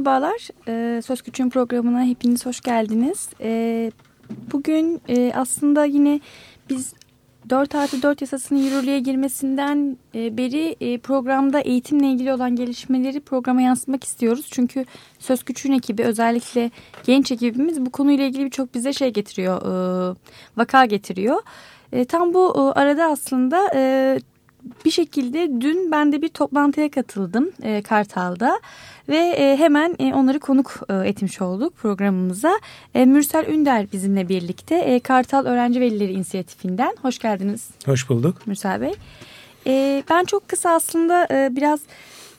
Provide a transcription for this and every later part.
Merhabalar, ee, Söz Küçüğün programına hepiniz hoş geldiniz. Ee, bugün e, aslında yine biz 4 artı 4 yasasının yürürlüğe girmesinden e, beri e, programda eğitimle ilgili olan gelişmeleri programa yansıtmak istiyoruz. Çünkü Söz Küçüğün ekibi özellikle genç ekibimiz bu konuyla ilgili birçok bize şey getiriyor, vaka getiriyor. Tam bu arada aslında bir şekilde dün ben de bir toplantıya katıldım Kartal'da. Ve e, hemen e, onları konuk e, etmiş olduk programımıza. Mürsel Ünder bizimle birlikte Kartal Öğrenci Velileri İnisiyatifinden. Hoş geldiniz. Hoş bulduk. Mürsel Bey. Ben çok kısa aslında biraz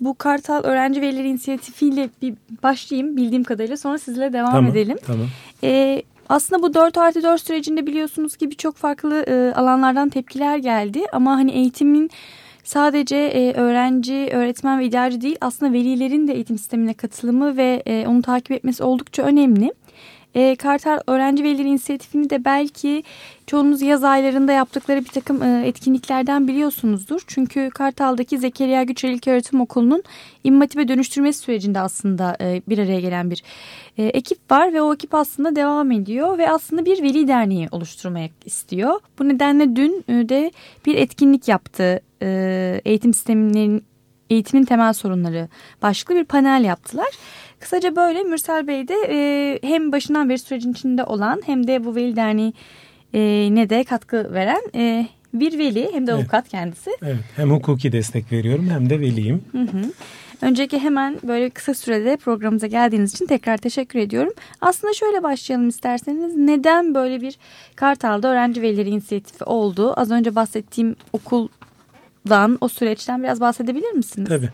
bu Kartal Öğrenci Velileri İnisiyatifiyle bir başlayayım bildiğim kadarıyla sonra sizle devam tamam, edelim. Tamam. Aslında bu 4 artı 4 sürecinde biliyorsunuz ki birçok farklı alanlardan tepkiler geldi. Ama hani eğitimin sadece e, öğrenci, öğretmen ve idareci değil aslında velilerin de eğitim sistemine katılımı ve e, onu takip etmesi oldukça önemli. E, Kartal Öğrenci Velileri İnisiyatifini de belki çoğunuz yaz aylarında yaptıkları bir takım e, etkinliklerden biliyorsunuzdur. Çünkü Kartal'daki Zekeriya Güçel İlköğretim Okulu'nun immatibe dönüştürmesi sürecinde aslında e, bir araya gelen bir e, ekip var ve o ekip aslında devam ediyor ve aslında bir veli derneği oluşturmak istiyor. Bu nedenle dün e, de bir etkinlik yaptı. E, eğitim sisteminin eğitimin temel sorunları başlıklı bir panel yaptılar. Kısaca böyle Mürsel Bey de e, hem başından beri sürecin içinde olan hem de bu Veli Derneği e, ne de katkı veren e, bir veli hem de avukat evet. kendisi. Evet hem hukuki destek veriyorum hem de veliyim. Hı hı. Öncelikle hemen böyle kısa sürede programımıza geldiğiniz için tekrar teşekkür ediyorum. Aslında şöyle başlayalım isterseniz. Neden böyle bir Kartal'da öğrenci velileri inisiyatifi oldu? Az önce bahsettiğim okuldan, o süreçten biraz bahsedebilir misiniz? Tabii.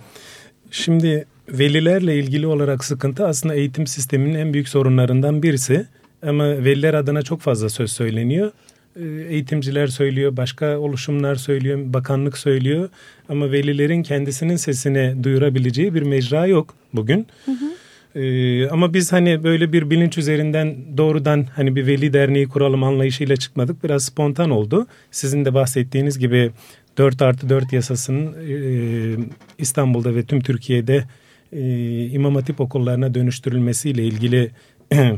Şimdi velilerle ilgili olarak sıkıntı aslında eğitim sisteminin en büyük sorunlarından birisi. Ama veliler adına çok fazla söz söyleniyor. Ee, eğitimciler söylüyor, başka oluşumlar söylüyor, bakanlık söylüyor. Ama velilerin kendisinin sesini duyurabileceği bir mecra yok bugün. Hı hı. Ee, ama biz hani böyle bir bilinç üzerinden doğrudan hani bir veli derneği kuralım anlayışıyla çıkmadık. Biraz spontan oldu. Sizin de bahsettiğiniz gibi 4 artı 4 yasasının e, İstanbul'da ve tüm Türkiye'de e, İmam Hatip okullarına dönüştürülmesiyle ilgili e,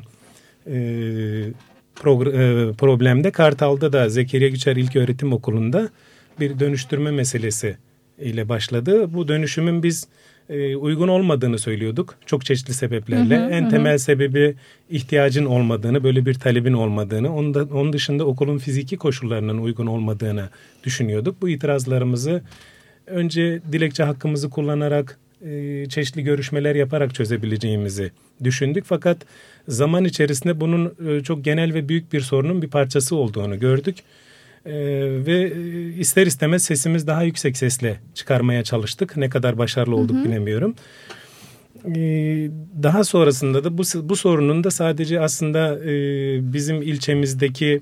e, problemde Kartal'da da Zekeriya Güçer İlköğretim Okulu'nda bir dönüştürme meselesi ile başladı. Bu dönüşümün biz e, uygun olmadığını söylüyorduk. Çok çeşitli sebeplerle. Hı hı, en hı. temel sebebi ihtiyacın olmadığını, böyle bir talebin olmadığını, onun, da, onun dışında okulun fiziki koşullarının uygun olmadığını düşünüyorduk. Bu itirazlarımızı önce dilekçe hakkımızı kullanarak e, çeşitli görüşmeler yaparak çözebileceğimizi düşündük. Fakat zaman içerisinde bunun e, çok genel ve büyük bir sorunun bir parçası olduğunu gördük. E, ve ister istemez sesimiz daha yüksek sesle çıkarmaya çalıştık. Ne kadar başarılı olduk hı hı. bilemiyorum. Daha sonrasında da bu, bu sorunun da sadece aslında bizim ilçemizdeki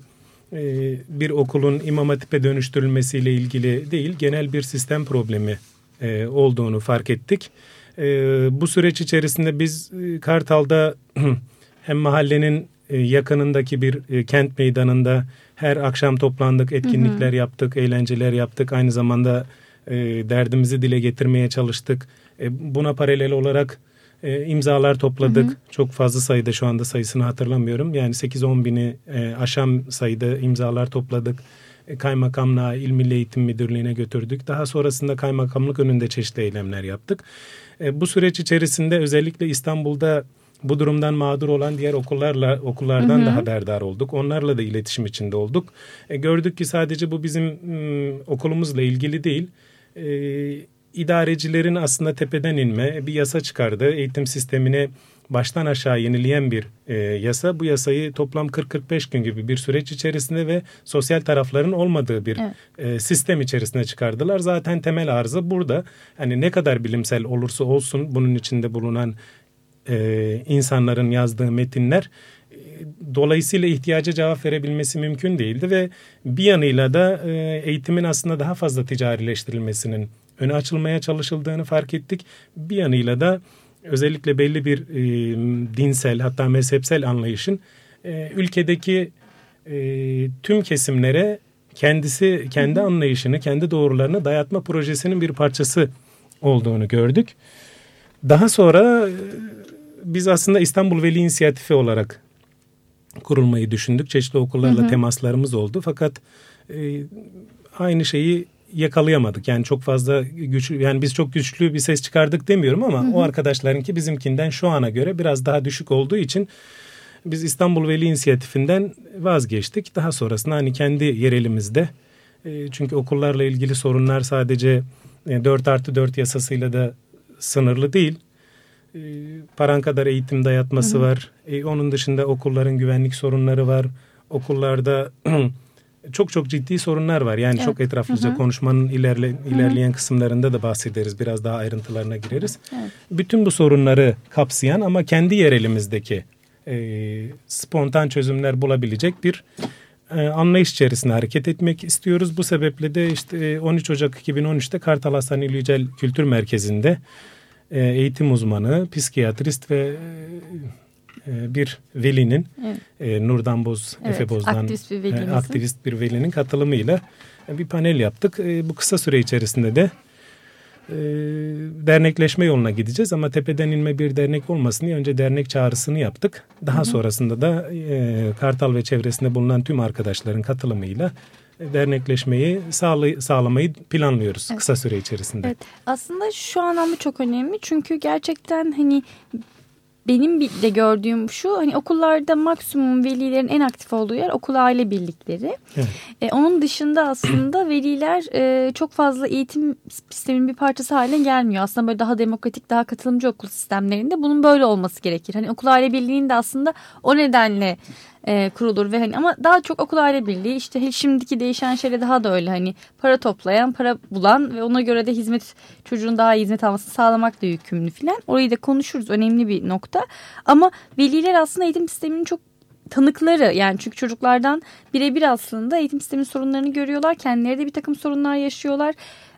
bir okulun imam hatipe dönüştürülmesiyle ilgili değil genel bir sistem problemi e, olduğunu fark ettik. E, bu süreç içerisinde biz e, Kartal'da hem mahallenin e, yakınındaki bir e, kent meydanında her akşam toplandık, etkinlikler hı hı. yaptık, eğlenceler yaptık. Aynı zamanda e, derdimizi dile getirmeye çalıştık. E, buna paralel olarak e, imzalar topladık. Hı hı. Çok fazla sayıda şu anda sayısını hatırlamıyorum. Yani 8-10 bini e, aşan sayıda imzalar topladık. E, kaymakamlığa, İl Milli Eğitim Müdürlüğü'ne götürdük. Daha sonrasında kaymakamlık önünde çeşitli eylemler yaptık. E, bu süreç içerisinde özellikle İstanbul'da bu durumdan mağdur olan diğer okullarla okullardan hı hı. da haberdar olduk. Onlarla da iletişim içinde olduk. E, gördük ki sadece bu bizim m, okulumuzla ilgili değil. E, idarecilerin aslında tepeden inme bir yasa çıkardı. Eğitim sistemine baştan aşağı yenileyen bir e, yasa. Bu yasayı toplam 40-45 gün gibi bir süreç içerisinde ve sosyal tarafların olmadığı bir evet. e, sistem içerisinde çıkardılar. Zaten temel arıza burada. Hani ne kadar bilimsel olursa olsun bunun içinde bulunan e, insanların yazdığı metinler e, dolayısıyla ihtiyaca cevap verebilmesi mümkün değildi ve bir yanıyla da e, eğitimin aslında daha fazla ticarileştirilmesinin öne açılmaya çalışıldığını fark ettik. Bir yanıyla da özellikle belli bir e, dinsel hatta mezhepsel anlayışın e, ülkedeki e, tüm kesimlere kendisi kendi anlayışını, kendi doğrularını dayatma projesinin bir parçası olduğunu gördük. Daha sonra e, biz aslında İstanbul Veli İnisiyatifi olarak kurulmayı düşündük. Çeşitli okullarla hı hı. temaslarımız oldu. Fakat e, aynı şeyi yakalayamadık. Yani çok fazla güçlü yani biz çok güçlü bir ses çıkardık demiyorum ama hı hı. o arkadaşlarınki bizimkinden şu ana göre biraz daha düşük olduğu için biz İstanbul Veli İnisiyatifinden vazgeçtik. Daha sonrasında hani kendi yerelimizde e, çünkü okullarla ilgili sorunlar sadece 4 e, artı 4 yasasıyla da sınırlı değil. E, paran kadar eğitim dayatması hı hı. var. onun dışında okulların güvenlik sorunları var. Okullarda çok çok ciddi sorunlar var. Yani evet. çok etraflıca hı hı. konuşmanın ilerle, ilerleyen hı hı. kısımlarında da bahsederiz. Biraz daha ayrıntılarına gireriz. Evet. Bütün bu sorunları kapsayan ama kendi yerelimizdeki e, spontan çözümler bulabilecek bir e, anlayış içerisinde hareket etmek istiyoruz. Bu sebeple de işte 13 Ocak 2013'te Kartal Hasan Yücel Kültür Merkezi'nde e, eğitim uzmanı, psikiyatrist ve e, bir velinin evet. e, Nurdan Boz, evet, Efe Boz'dan aktivist bir, e, aktivist bir velinin katılımıyla bir panel yaptık. E, bu kısa süre içerisinde de e, dernekleşme yoluna gideceğiz ama tepeden inme bir dernek olmasın diye önce dernek çağrısını yaptık. Daha hı hı. sonrasında da e, Kartal ve çevresinde bulunan tüm arkadaşların katılımıyla dernekleşmeyi sağlay sağlamayı planlıyoruz evet. kısa süre içerisinde. Evet. Aslında şu anlamda çok önemli çünkü gerçekten hani benim de gördüğüm şu hani okullarda maksimum velilerin en aktif olduğu yer okul aile birlikleri. Evet. E, onun dışında aslında veliler e, çok fazla eğitim sisteminin bir parçası haline gelmiyor. Aslında böyle daha demokratik daha katılımcı okul sistemlerinde bunun böyle olması gerekir. Hani okul aile birliğinin de aslında o nedenle e, kurulur ve hani ama daha çok okul aile birliği işte şimdiki değişen şeyle daha da öyle hani para toplayan para bulan ve ona göre de hizmet çocuğun daha iyi hizmet almasını sağlamakla yükümlü filan. Orayı da konuşuruz önemli bir nokta. Ama veliler aslında eğitim sisteminin çok tanıkları yani çünkü çocuklardan birebir aslında eğitim sistemi sorunlarını görüyorlar kendileri de bir takım sorunlar yaşıyorlar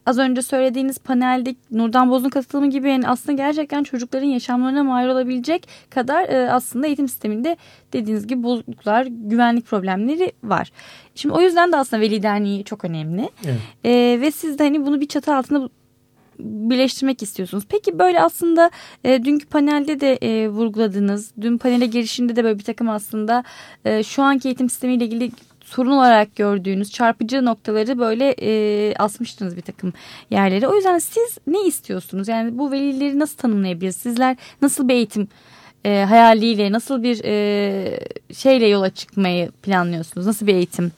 az önce söylediğiniz panelde Nurdan Boz'un katılımı gibi yani aslında gerçekten çocukların yaşamlarına mal olabilecek kadar e, aslında eğitim sisteminde dediğiniz gibi bozukluklar, güvenlik problemleri var. Şimdi o yüzden de aslında Veli Derneği çok önemli. Evet. E, ve siz de hani bunu bir çatı altında birleştirmek istiyorsunuz. Peki böyle aslında e, dünkü panelde de e, vurguladınız. Dün panele girişinde de böyle bir takım aslında e, şu anki eğitim sistemiyle ilgili sorun olarak gördüğünüz çarpıcı noktaları böyle e, asmıştınız bir takım yerlere. O yüzden siz ne istiyorsunuz? Yani bu velileri nasıl tanımlayabiliriz? Sizler nasıl bir eğitim e, hayaliyle, nasıl bir e, şeyle yola çıkmayı planlıyorsunuz? Nasıl bir eğitim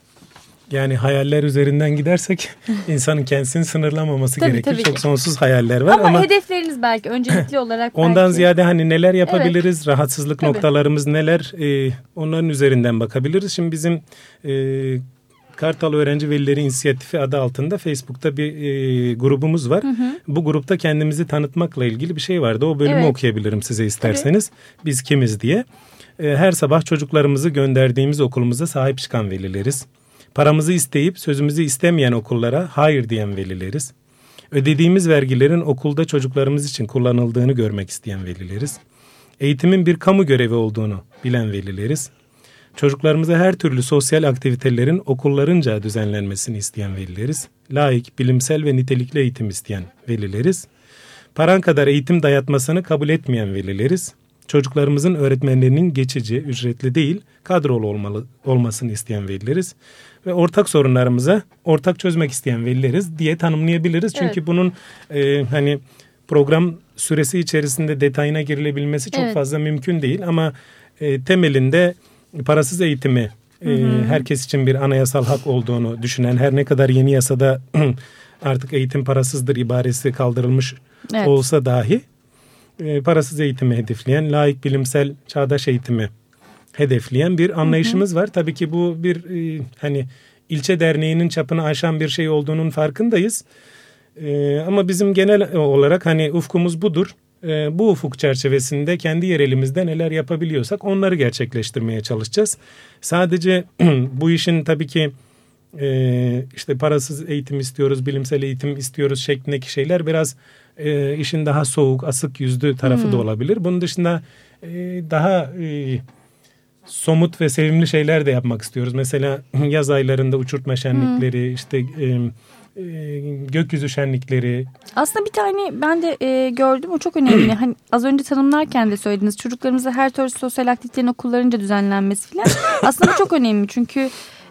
yani hayaller üzerinden gidersek insanın kendisini sınırlamaması tabii, gerekir. Tabii Çok sonsuz hayaller var ama, ama hedefleriniz belki öncelikli olarak ondan belki. ziyade hani neler yapabiliriz, evet. rahatsızlık tabii. noktalarımız neler e, onların üzerinden bakabiliriz. Şimdi bizim e, Kartal Öğrenci Velileri İnisiyatifi adı altında Facebook'ta bir e, grubumuz var. Hı hı. Bu grupta kendimizi tanıtmakla ilgili bir şey vardı. O bölümü evet. okuyabilirim size isterseniz. Tabii. Biz kimiz diye. E, her sabah çocuklarımızı gönderdiğimiz okulumuza sahip çıkan velileriz. Paramızı isteyip sözümüzü istemeyen okullara hayır diyen velileriz. Ödediğimiz vergilerin okulda çocuklarımız için kullanıldığını görmek isteyen velileriz. Eğitimin bir kamu görevi olduğunu bilen velileriz. Çocuklarımıza her türlü sosyal aktivitelerin okullarınca düzenlenmesini isteyen velileriz. Laik, bilimsel ve nitelikli eğitim isteyen velileriz. Paran kadar eğitim dayatmasını kabul etmeyen velileriz. Çocuklarımızın öğretmenlerinin geçici, ücretli değil, kadrolu olmalı, olmasını isteyen velileriz ve ortak sorunlarımıza ortak çözmek isteyen velileriz diye tanımlayabiliriz. Çünkü evet. bunun e, hani program süresi içerisinde detayına girilebilmesi çok evet. fazla mümkün değil ama e, temelinde parasız eğitimi e, herkes için bir anayasal hak olduğunu düşünen her ne kadar yeni yasada artık eğitim parasızdır ibaresi kaldırılmış evet. olsa dahi e, parasız eğitimi hedefleyen layık bilimsel çağdaş eğitimi hedefleyen bir anlayışımız hı hı. var. Tabii ki bu bir e, hani ilçe derneğinin çapını aşan bir şey olduğunun farkındayız. E, ama bizim genel olarak hani ufkumuz budur. e, bu ufuk çerçevesinde kendi yerelimizde neler yapabiliyorsak onları gerçekleştirmeye çalışacağız. Sadece bu işin tabii ki e, işte parasız eğitim istiyoruz, bilimsel eğitim istiyoruz şeklindeki şeyler biraz e, işin daha soğuk, asık yüzlü tarafı hmm. da olabilir. Bunun dışında e, daha e, somut ve sevimli şeyler de yapmak istiyoruz. Mesela yaz aylarında uçurtma şenlikleri, hmm. işte e, e, gökyüzü şenlikleri. Aslında bir tane ben de e, gördüm o çok önemli. hani az önce tanımlarken de söylediniz çocuklarımıza her türlü sosyal aktivitenin okullarınca düzenlenmesi falan. Aslında çok önemli çünkü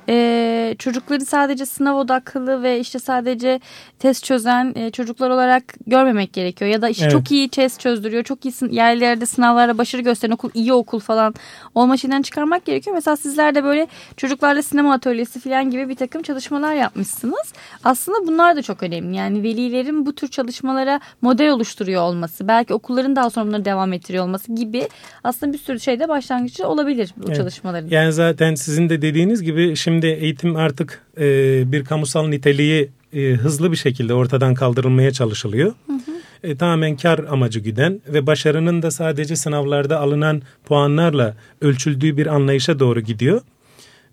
e, çocukları sadece sınav odaklı ve işte sadece test çözen e, çocuklar olarak görmemek gerekiyor. Ya da işte evet. çok iyi test çözdürüyor, çok iyi yerlerde sınavlarda başarı gösteren okul, iyi okul falan olma şeyden çıkarmak gerekiyor. Mesela sizler de böyle çocuklarla sinema atölyesi falan gibi bir takım çalışmalar yapmışsınız. Aslında bunlar da çok önemli. Yani velilerin bu tür çalışmalara model oluşturuyor olması, belki okulların daha sonra bunları devam ettiriyor olması gibi aslında bir sürü şeyde başlangıçta olabilir bu evet. çalışmaların. Yani zaten sizin de dediğiniz gibi şimdi Şimdi eğitim artık e, bir kamusal niteliği e, hızlı bir şekilde ortadan kaldırılmaya çalışılıyor. Hı hı. E, tamamen kar amacı güden ve başarının da sadece sınavlarda alınan puanlarla ölçüldüğü bir anlayışa doğru gidiyor.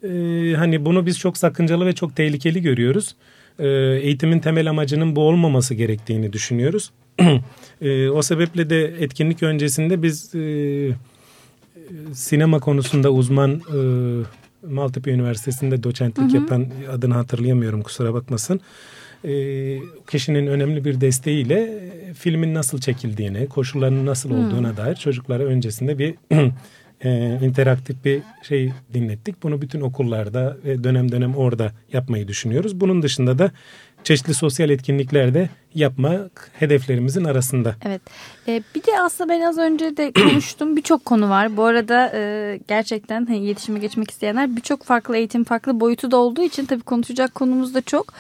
E, hani bunu biz çok sakıncalı ve çok tehlikeli görüyoruz. E, eğitimin temel amacının bu olmaması gerektiğini düşünüyoruz. e, o sebeple de etkinlik öncesinde biz e, sinema konusunda uzman e, Maltepe Üniversitesi'nde doçentlik hı hı. yapan adını hatırlayamıyorum kusura bakmasın. E, kişinin önemli bir desteğiyle filmin nasıl çekildiğini, koşullarının nasıl olduğuna hı. dair çocuklara öncesinde bir e, interaktif bir şey dinlettik. Bunu bütün okullarda ve dönem dönem orada yapmayı düşünüyoruz. Bunun dışında da çeşitli sosyal etkinliklerde yapmak hedeflerimizin arasında. Evet. Ee, bir de aslında ben az önce de konuştum birçok konu var. Bu arada e, gerçekten hani iletişime geçmek isteyenler birçok farklı eğitim farklı boyutu da olduğu için tabii konuşacak konumuz da çok.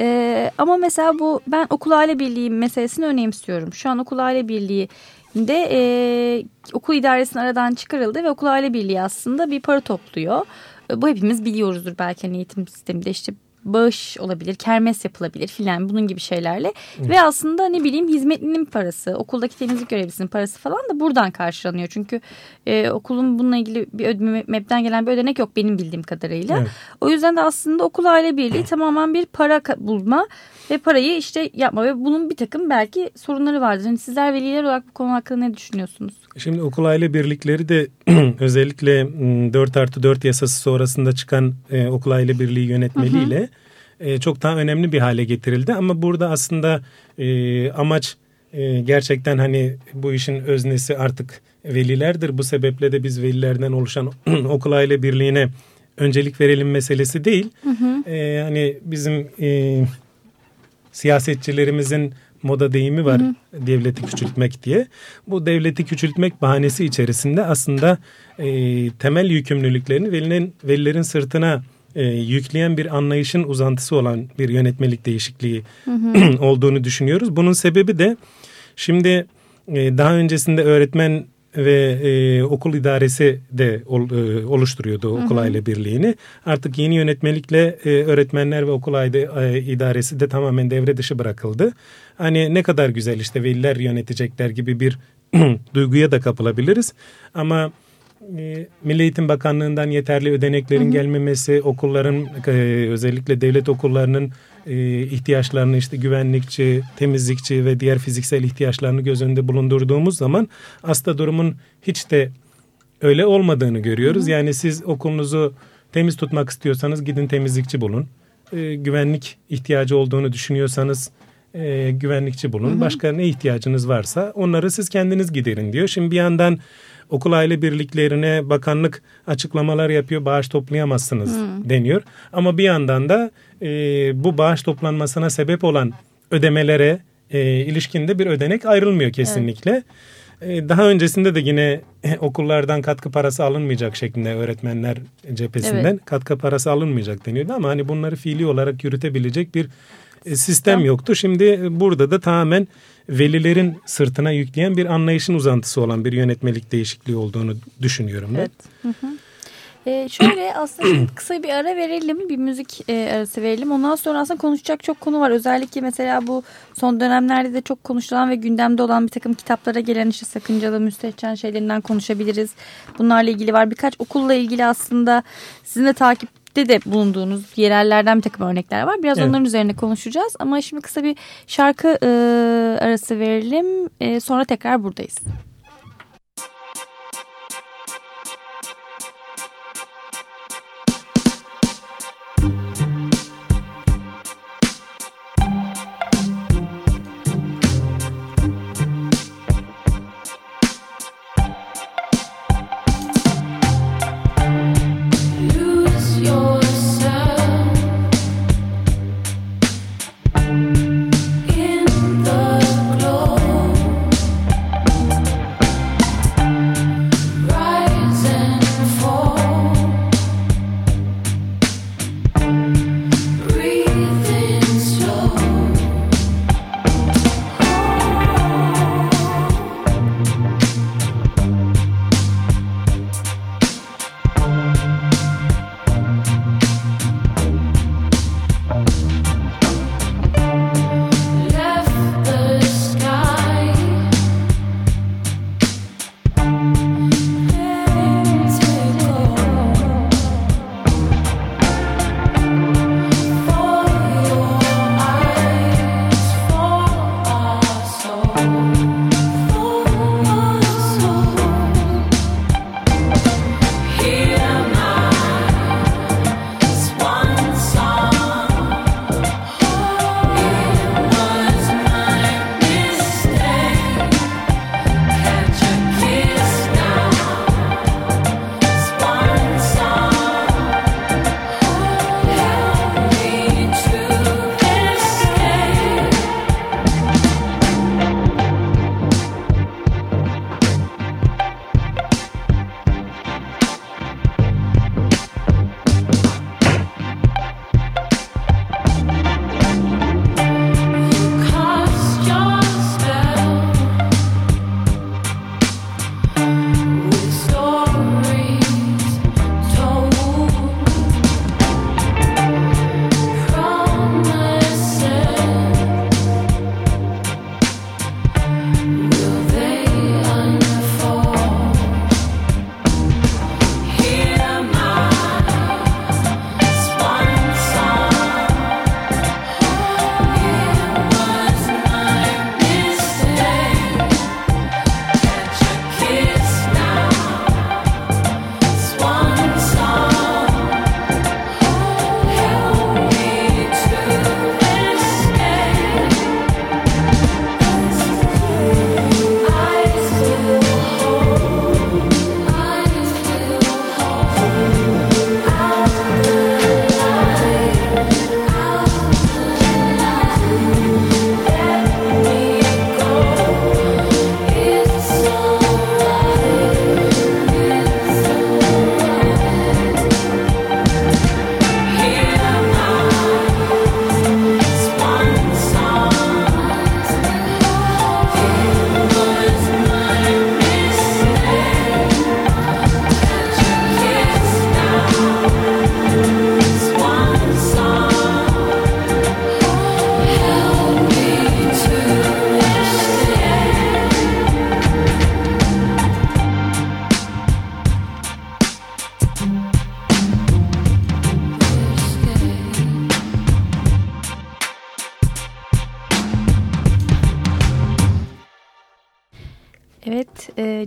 Ee, ama mesela bu ben okul aile birliği meselesini önemsiyorum. Şu an okul aile birliği de e, okul idaresinin aradan çıkarıldı ve okul aile birliği aslında bir para topluyor. Bu hepimiz biliyoruzdur belki hani eğitim sisteminde işte bağış olabilir, kermes yapılabilir filan bunun gibi şeylerle. Evet. Ve aslında ne bileyim hizmetlinin parası, okuldaki temizlik görevlisinin parası falan da buradan karşılanıyor. Çünkü e, okulun bununla ilgili bir ödeme, MEB'den gelen bir ödenek yok benim bildiğim kadarıyla. Evet. O yüzden de aslında okul aile birliği tamamen bir para bulma ve parayı işte yapma ve bunun bir takım belki sorunları vardır. Yani sizler veliler olarak bu konu hakkında ne düşünüyorsunuz? Şimdi okul aile birlikleri de özellikle 4 artı 4 yasası sonrasında çıkan e, okul aile birliği yönetmeliğiyle e, çok daha önemli bir hale getirildi. Ama burada aslında e, amaç e, gerçekten hani bu işin öznesi artık velilerdir. Bu sebeple de biz velilerden oluşan okul aile birliğine öncelik verelim meselesi değil. Hı hı. E, hani bizim e, siyasetçilerimizin moda deyimi var hı hı. devleti küçültmek diye. Bu devleti küçültmek bahanesi içerisinde aslında e, temel yükümlülüklerini velinin, velilerin sırtına e, yükleyen bir anlayışın uzantısı olan bir yönetmelik değişikliği hı hı. olduğunu düşünüyoruz. Bunun sebebi de şimdi e, daha öncesinde öğretmen ve e, okul idaresi de ol, e, oluşturuyordu okul hı hı. aile birliğini. Artık yeni yönetmelikle e, öğretmenler ve okul aile e, idaresi de tamamen devre dışı bırakıldı. Hani ne kadar güzel işte veliler yönetecekler gibi bir duyguya da kapılabiliriz. Ama e, Milli Eğitim Bakanlığı'ndan yeterli ödeneklerin hı hı. gelmemesi, okulların e, özellikle devlet okullarının e, ihtiyaçlarını işte güvenlikçi, temizlikçi ve diğer fiziksel ihtiyaçlarını göz önünde bulundurduğumuz zaman aslında durumun hiç de öyle olmadığını görüyoruz. Hı hı. Yani siz okulunuzu temiz tutmak istiyorsanız gidin temizlikçi bulun. E, güvenlik ihtiyacı olduğunu düşünüyorsanız e, güvenlikçi bulun. Hı hı. Başka ne ihtiyacınız varsa onları siz kendiniz giderin diyor. Şimdi bir yandan okul aile birliklerine bakanlık açıklamalar yapıyor bağış toplayamazsınız deniyor. Ama bir yandan da e, bu bağış toplanmasına sebep olan ödemelere e, ilişkinde bir ödenek ayrılmıyor kesinlikle. Evet. Daha öncesinde de yine okullardan katkı parası alınmayacak şeklinde öğretmenler cephesinden evet. katkı parası alınmayacak deniyordu ama hani bunları fiili olarak yürütebilecek bir e, sistem yoktu. Şimdi burada da tamamen velilerin sırtına yükleyen bir anlayışın uzantısı olan bir yönetmelik değişikliği olduğunu düşünüyorum ben. Evet. Hı hı. Ee, şöyle aslında kısa bir ara verelim, bir müzik e, arası verelim. Ondan sonra aslında konuşacak çok konu var. Özellikle mesela bu son dönemlerde de çok konuşulan ve gündemde olan bir takım kitaplara gelen işte sakıncalı, müstehcen şeylerinden konuşabiliriz. Bunlarla ilgili var. Birkaç okulla ilgili aslında sizin de takipte de bulunduğunuz yerellerden bir takım örnekler var. Biraz evet. onların üzerine konuşacağız. Ama şimdi kısa bir şarkı e, arası verelim. E, sonra tekrar buradayız.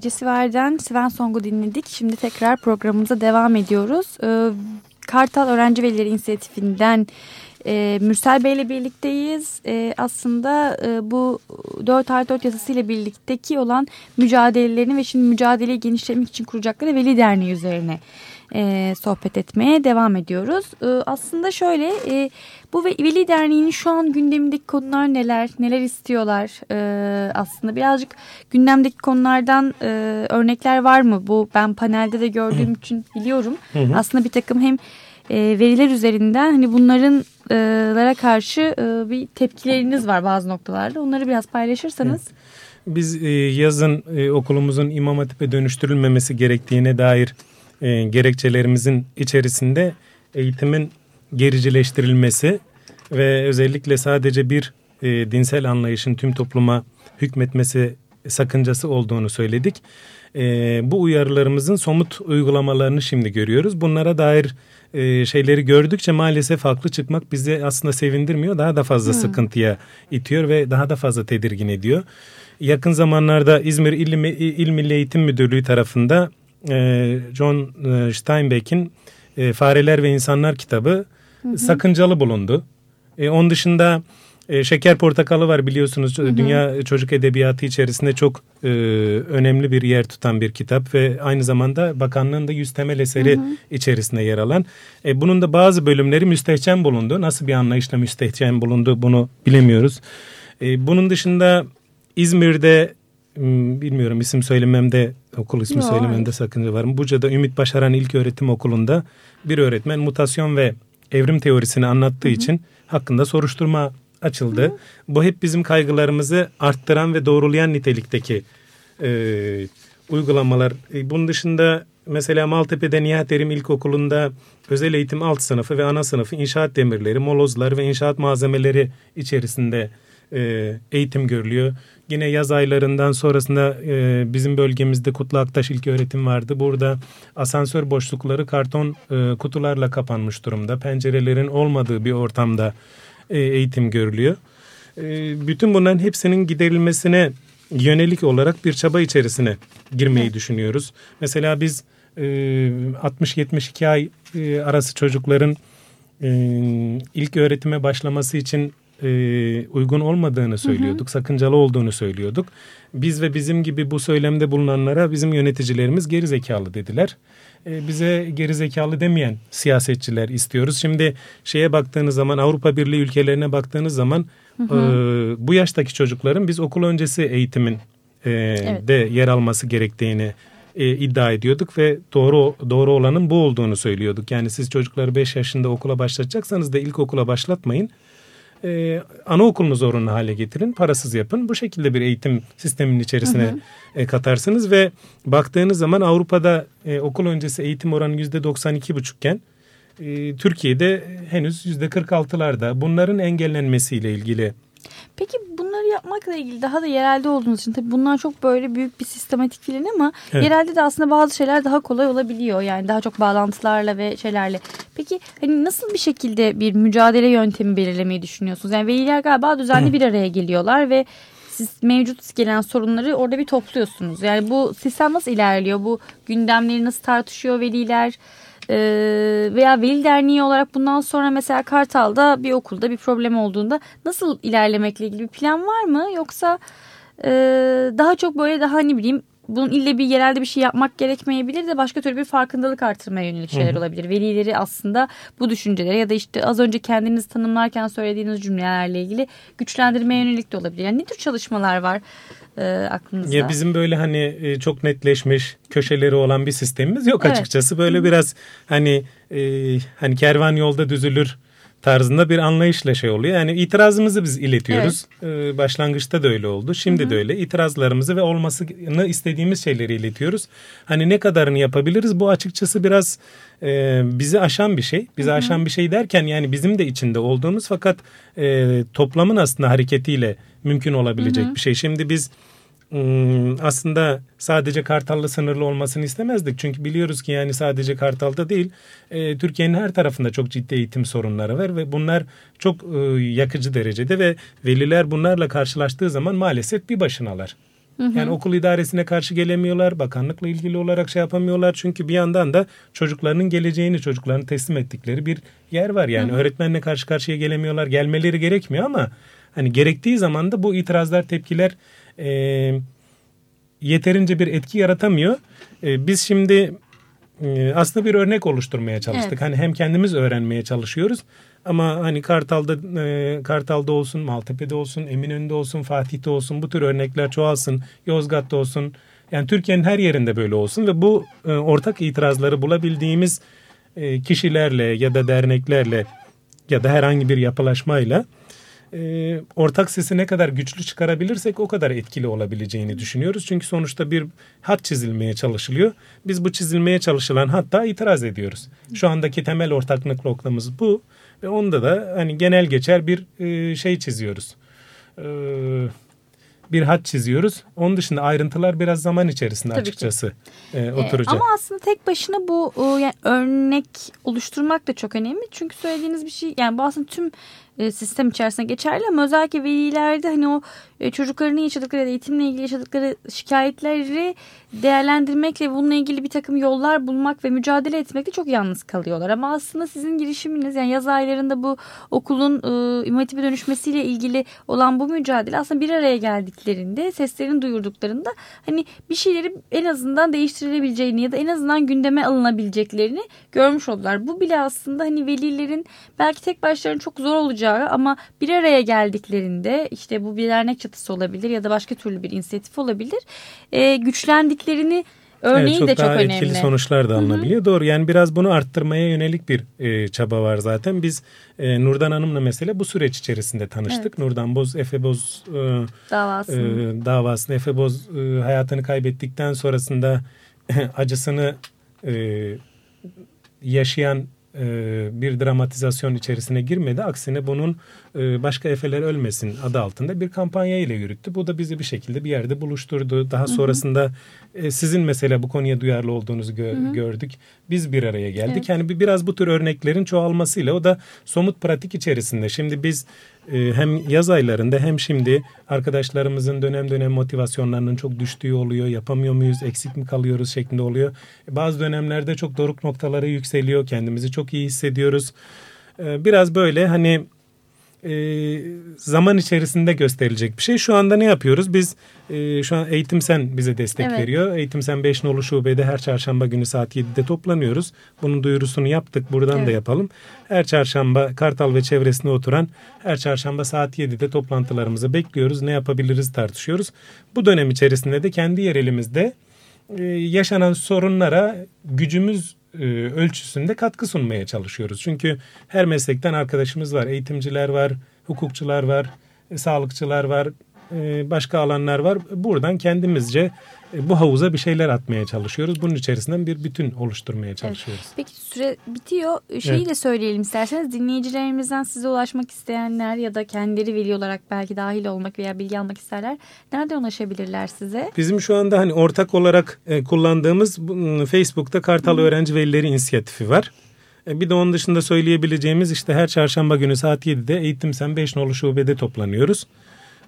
Cesiver'den Sven Song'u dinledik. Şimdi tekrar programımıza devam ediyoruz. Ee, Kartal Öğrenci Velileri İnisiyatifinden e, Mürsel Bey ile birlikteyiz. E, aslında e, bu 4 artı 4 yasası ile birlikteki olan mücadelelerini ve şimdi mücadeleyi genişletmek için kuracakları Veli Derneği üzerine e, sohbet etmeye devam ediyoruz. E, aslında şöyle e, bu Veli Derneği'nin şu an gündemindeki konular neler, neler istiyorlar e, aslında birazcık gündemdeki konulardan e, örnekler var mı? Bu ben panelde de gördüğüm için biliyorum. Aslında bir takım hem e, veriler üzerinden hani bunların lara karşı e, bir tepkileriniz var bazı noktalarda. Onları biraz paylaşırsanız. Biz e, yazın e, okulumuzun İmam Hatip'e dönüştürülmemesi gerektiğine dair e, gerekçelerimizin içerisinde eğitimin gericileştirilmesi ve özellikle sadece bir e, dinsel anlayışın tüm topluma hükmetmesi sakıncası olduğunu söyledik. E, bu uyarılarımızın somut uygulamalarını şimdi görüyoruz. Bunlara dair e, şeyleri gördükçe maalesef haklı çıkmak bizi aslında sevindirmiyor. Daha da fazla hmm. sıkıntıya itiyor ve daha da fazla tedirgin ediyor. Yakın zamanlarda İzmir İl, İl Milli Eğitim Müdürlüğü tarafında John e, Steinbeck'in e, Fareler ve İnsanlar kitabı hı hı. sakıncalı bulundu. E, onun dışında Şeker Portakalı var biliyorsunuz. Hı hı. Dünya çocuk edebiyatı içerisinde çok e, önemli bir yer tutan bir kitap ve aynı zamanda bakanlığın da yüz temel eseri hı hı. içerisinde yer alan. E, bunun da bazı bölümleri müstehcen bulundu. Nasıl bir anlayışla müstehcen bulundu bunu bilemiyoruz. E, bunun dışında İzmir'de bilmiyorum isim söylememde okul ismi Yo, söylememde sakınca var mı? Buca'da Ümit Başaran İlk Öğretim Okulu'nda bir öğretmen mutasyon ve evrim teorisini anlattığı hı hı. için hakkında soruşturma açıldı. Hı hı. Bu hep bizim kaygılarımızı arttıran ve doğrulayan nitelikteki e, uygulamalar. E, bunun dışında mesela Maltepe'de Nihat Erim İlkokulu'nda özel eğitim alt sınıfı ve ana sınıfı inşaat demirleri, molozlar ve inşaat malzemeleri içerisinde e, eğitim görülüyor. Yine yaz aylarından sonrasında e, bizim bölgemizde Kutlu Aktaş öğretim vardı. Burada asansör boşlukları karton e, kutularla kapanmış durumda. Pencerelerin olmadığı bir ortamda e, eğitim görülüyor. E, bütün bunların hepsinin giderilmesine yönelik olarak bir çaba içerisine girmeyi evet. düşünüyoruz. Mesela biz e, 60-72 ay e, arası çocukların e, ilk öğretime başlaması için e, uygun olmadığını söylüyorduk. Hı hı. Sakıncalı olduğunu söylüyorduk. Biz ve bizim gibi bu söylemde bulunanlara bizim yöneticilerimiz geri zekalı dediler. E, bize geri zekalı demeyen siyasetçiler istiyoruz. Şimdi şeye baktığınız zaman Avrupa Birliği ülkelerine baktığınız zaman hı hı. E, bu yaştaki çocukların biz okul öncesi eğitimin e, evet. de yer alması gerektiğini e, iddia ediyorduk ve doğru doğru olanın bu olduğunu söylüyorduk. Yani siz çocukları 5 yaşında okula başlatacaksanız da ilk okula başlatmayın e, anaokulunu zorunlu hale getirin, parasız yapın. Bu şekilde bir eğitim sisteminin içerisine hı hı. E, katarsınız ve baktığınız zaman Avrupa'da e, okul öncesi eğitim oranı yüzde 92 buçukken e, Türkiye'de henüz yüzde 46'larda bunların engellenmesiyle ilgili Peki yapmakla ilgili daha da yerelde olduğunuz için tabii bunlar çok böyle büyük bir sistematik filan ama evet. yerelde de aslında bazı şeyler daha kolay olabiliyor. Yani daha çok bağlantılarla ve şeylerle. Peki hani nasıl bir şekilde bir mücadele yöntemi belirlemeyi düşünüyorsunuz? Yani veliler galiba düzenli bir araya geliyorlar ve siz mevcut gelen sorunları orada bir topluyorsunuz. Yani bu sistem nasıl ilerliyor? Bu gündemleri nasıl tartışıyor veliler? Ee, veya Veli Derneği olarak bundan sonra mesela Kartal'da bir okulda bir problem olduğunda nasıl ilerlemekle ilgili bir plan var mı? Yoksa e, daha çok böyle daha ne bileyim bunun ille bir yerelde bir şey yapmak gerekmeyebilir de başka türlü bir farkındalık artırmaya yönelik şeyler Hı. olabilir. Velileri aslında bu düşüncelere ya da işte az önce kendiniz tanımlarken söylediğiniz cümlelerle ilgili güçlendirmeye yönelik de olabilir. Yani ne tür çalışmalar var e, aklınızda? Ya bizim böyle hani e, çok netleşmiş köşeleri olan bir sistemimiz yok evet. açıkçası. Böyle biraz hani e, hani kervan yolda düzülür tarzında bir anlayışla şey oluyor. Yani itirazımızı biz iletiyoruz. Evet. Ee, başlangıçta da öyle oldu. Şimdi Hı-hı. de öyle. İtirazlarımızı ve olmasını istediğimiz şeyleri iletiyoruz. Hani ne kadarını yapabiliriz? Bu açıkçası biraz e, bizi aşan bir şey. Bizi Hı-hı. aşan bir şey derken yani bizim de içinde olduğumuz fakat e, toplamın aslında hareketiyle mümkün olabilecek Hı-hı. bir şey. Şimdi biz aslında sadece Kartal'la sınırlı olmasını istemezdik. Çünkü biliyoruz ki yani sadece Kartal'da değil e, Türkiye'nin her tarafında çok ciddi eğitim sorunları var ve bunlar çok e, yakıcı derecede ve veliler bunlarla karşılaştığı zaman maalesef bir başınalar. Hı hı. Yani okul idaresine karşı gelemiyorlar, bakanlıkla ilgili olarak şey yapamıyorlar. Çünkü bir yandan da çocuklarının geleceğini, çocuklarını teslim ettikleri bir yer var. Yani hı hı. öğretmenle karşı karşıya gelemiyorlar, gelmeleri gerekmiyor ama hani gerektiği zaman da bu itirazlar, tepkiler e, yeterince bir etki yaratamıyor. E, biz şimdi e, aslında bir örnek oluşturmaya çalıştık. Evet. Hani hem kendimiz öğrenmeye çalışıyoruz ama hani Kartal'da e, Kartal'da olsun, Maltepe'de olsun, Eminönü'nde olsun, Fatih'te olsun bu tür örnekler çoğalsın. Yozgat'ta olsun. Yani Türkiye'nin her yerinde böyle olsun ve bu e, ortak itirazları bulabildiğimiz e, kişilerle ya da derneklerle ya da herhangi bir yapılaşmayla e, ortak sesi ne kadar güçlü çıkarabilirsek o kadar etkili olabileceğini düşünüyoruz. Çünkü sonuçta bir hat çizilmeye çalışılıyor. Biz bu çizilmeye çalışılan hatta itiraz ediyoruz. Şu andaki temel ortaklık noktamız bu ve onda da hani genel geçer bir e, şey çiziyoruz. E, bir hat çiziyoruz. Onun dışında ayrıntılar biraz zaman içerisinde Tabii açıkçası e, oturacak. E, ama aslında tek başına bu e, yani örnek oluşturmak da çok önemli. Çünkü söylediğiniz bir şey yani bu aslında tüm e, sistem içerisinde geçerli ama özellikle velilerde hani o e, çocuklarının yaşadıkları eğitimle ilgili yaşadıkları şikayetleri değerlendirmekle bununla ilgili bir takım yollar bulmak ve mücadele etmekle çok yalnız kalıyorlar. Ama aslında sizin girişiminiz yani yaz aylarında bu okulun e, dönüşmesiyle ilgili olan bu mücadele aslında bir araya geldiklerinde seslerini duyurduklarında hani bir şeyleri en azından değiştirilebileceğini ya da en azından gündeme alınabileceklerini görmüş oldular. Bu bile aslında hani velilerin belki tek başlarına çok zor olacağı ama bir araya geldiklerinde işte bu bir dernek çatısı olabilir ya da başka türlü bir inisiyatif olabilir. E, güçlendiklerini Örneğin evet, çok de çok daha etkili sonuçlar da alınabiliyor. Hı hı. Doğru yani biraz bunu arttırmaya yönelik bir e, çaba var zaten. Biz e, Nurdan Hanım'la mesela bu süreç içerisinde tanıştık. Evet. Nurdan Boz, Efe Boz e, davasını. E, davasını Efe Boz e, hayatını kaybettikten sonrasında acısını e, yaşayan bir dramatizasyon içerisine girmedi. Aksine bunun başka efeler ölmesin adı altında bir kampanya ile yürüttü. Bu da bizi bir şekilde bir yerde buluşturdu. Daha sonrasında e, sizin mesela bu konuya duyarlı olduğunuzu gö- gördük. Biz bir araya geldik. Evet. Yani biraz bu tür örneklerin çoğalmasıyla o da somut pratik içerisinde. Şimdi biz hem yaz aylarında hem şimdi arkadaşlarımızın dönem dönem motivasyonlarının çok düştüğü oluyor. Yapamıyor muyuz, eksik mi kalıyoruz şeklinde oluyor. Bazı dönemlerde çok doruk noktaları yükseliyor. Kendimizi çok iyi hissediyoruz. Biraz böyle hani e, zaman içerisinde gösterilecek bir şey. Şu anda ne yapıyoruz? Biz e, şu an Eğitim Sen bize destek evet. veriyor. Eğitim Sen 5 nolu şubede her çarşamba günü saat 7'de toplanıyoruz. Bunun duyurusunu yaptık. Buradan evet. da yapalım. Her çarşamba Kartal ve çevresinde oturan her çarşamba saat 7'de toplantılarımızı bekliyoruz. Ne yapabiliriz tartışıyoruz. Bu dönem içerisinde de kendi yerelimizde e, yaşanan sorunlara gücümüz ölçüsünde katkı sunmaya çalışıyoruz. Çünkü her meslekten arkadaşımız var. Eğitimciler var, hukukçular var, e, sağlıkçılar var, e, başka alanlar var. Buradan kendimizce bu havuza bir şeyler atmaya çalışıyoruz. Bunun içerisinden bir bütün oluşturmaya çalışıyoruz. Evet. Peki süre bitiyor. Şeyi evet. de söyleyelim isterseniz dinleyicilerimizden size ulaşmak isteyenler ya da kendileri veli olarak belki dahil olmak veya bilgi almak isterler. Nereden ulaşabilirler size? Bizim şu anda hani ortak olarak kullandığımız Facebook'ta Kartal Hı. Öğrenci Velileri İnisiyatifi var. E, bir de onun dışında söyleyebileceğimiz işte her çarşamba günü saat 7'de Eğitim Sen 5 nolu şubede toplanıyoruz.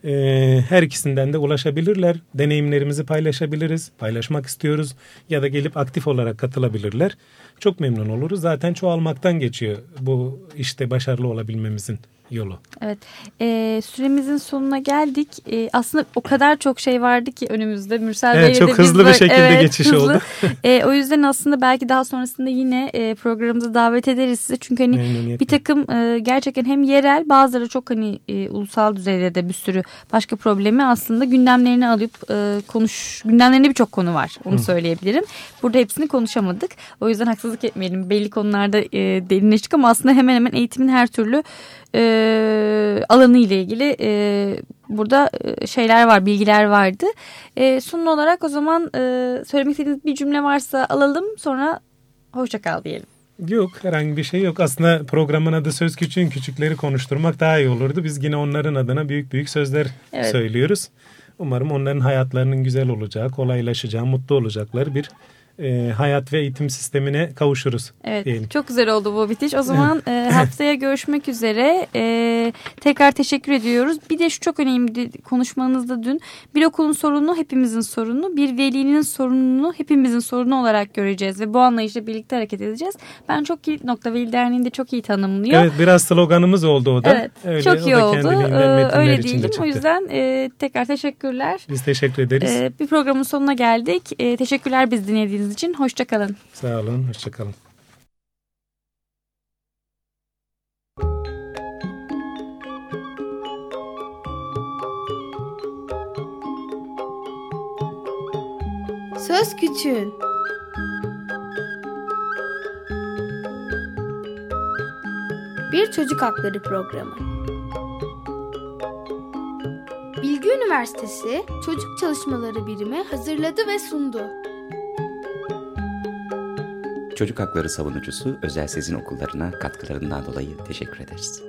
E, her ikisinden de ulaşabilirler. Deneyimlerimizi paylaşabiliriz. Paylaşmak istiyoruz ya da gelip aktif olarak katılabilirler. Çok memnun oluruz. Zaten çoğalmaktan geçiyor bu işte başarılı olabilmemizin yolu. Evet e, süremizin sonuna geldik. E, aslında o kadar çok şey vardı ki önümüzde. Mürsel evet, çok hızlı bir şekilde evet, geçiş hızlı. oldu. e, o yüzden aslında belki daha sonrasında yine e, programımıza davet ederiz size. Çünkü hani bir takım e, gerçekten hem yerel bazıları çok hani e, ulusal düzeyde de bir sürü başka problemi aslında gündemlerini alıp e, konuş gündemlerinde birçok konu var. Onu Hı. söyleyebilirim. Burada hepsini konuşamadık. O yüzden haksızlık etmeyelim. Belli konularda e, derinleştik ama aslında hemen hemen eğitimin her türlü e, alanı ile ilgili e, burada e, şeyler var, bilgiler vardı. E, sunum olarak o zaman e, söylemek istediğiniz bir cümle varsa alalım sonra hoşça kal diyelim. Yok herhangi bir şey yok. Aslında programın adı Söz Küçüğün Küçükleri konuşturmak daha iyi olurdu. Biz yine onların adına büyük büyük sözler evet. söylüyoruz. Umarım onların hayatlarının güzel olacağı, kolaylaşacağı, mutlu olacakları bir e, hayat ve eğitim sistemine kavuşuruz. Evet diyelim. çok güzel oldu bu bitiş. O zaman e, haftaya görüşmek üzere. E, tekrar teşekkür ediyoruz. Bir de şu çok önemli konuşmanızda dün bir okulun sorunu hepimizin sorunu, bir velinin sorununu hepimizin sorunu olarak göreceğiz ve bu anlayışla birlikte hareket edeceğiz. Ben çok iyi nokta Veli Derneği'nde çok iyi tanımlıyor. Evet biraz sloganımız oldu o da. Evet Öyle, çok iyi oldu. Ee, öyle değilim. O yüzden e, tekrar teşekkürler. Biz teşekkür ederiz. E, bir programın sonuna geldik. E, teşekkürler biz dinlediğiniz dinlediğiniz için. Hoşçakalın. Sağ olun, hoşçakalın. Söz Küçüğün Bir Çocuk Hakları Programı Bilgi Üniversitesi Çocuk Çalışmaları Birimi hazırladı ve sundu. Çocuk Hakları Savunucusu Özel Sezin Okullarına katkılarından dolayı teşekkür ederiz.